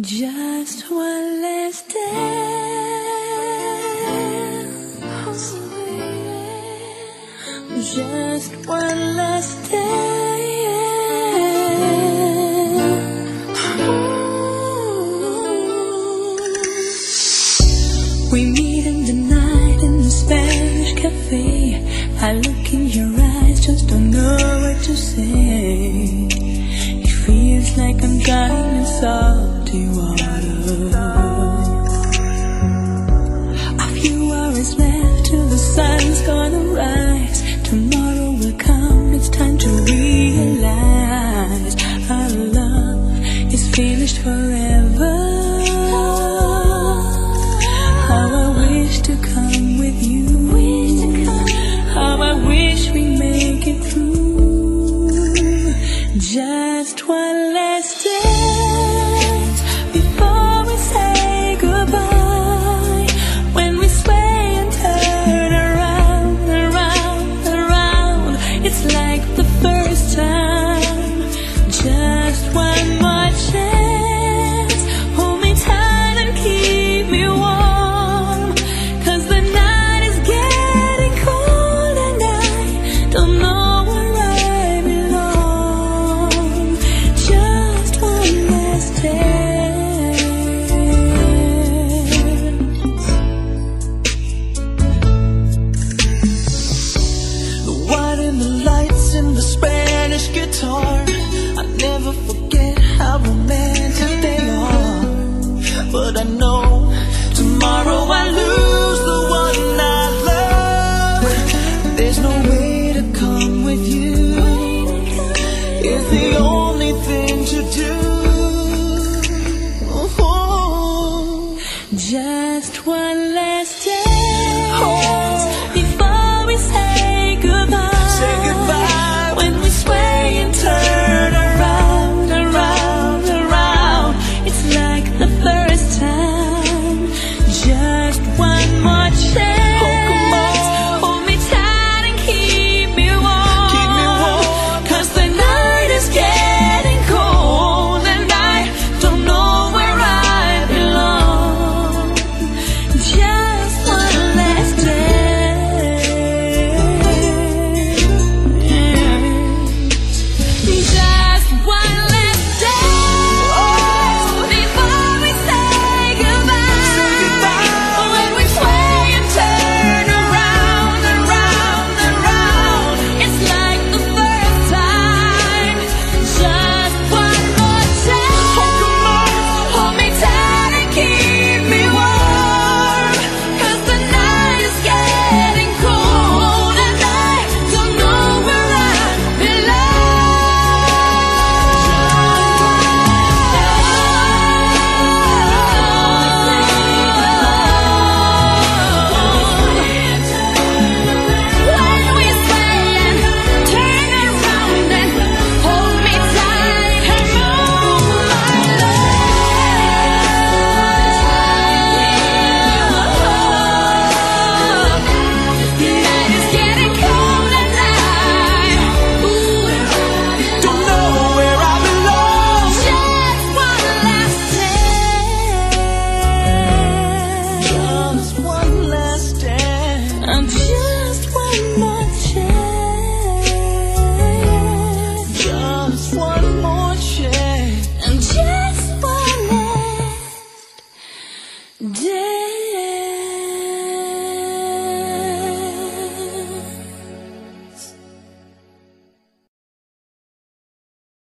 Just one last dance. Just one last dance. We meet in the night in the Spanish cafe. I look in just one.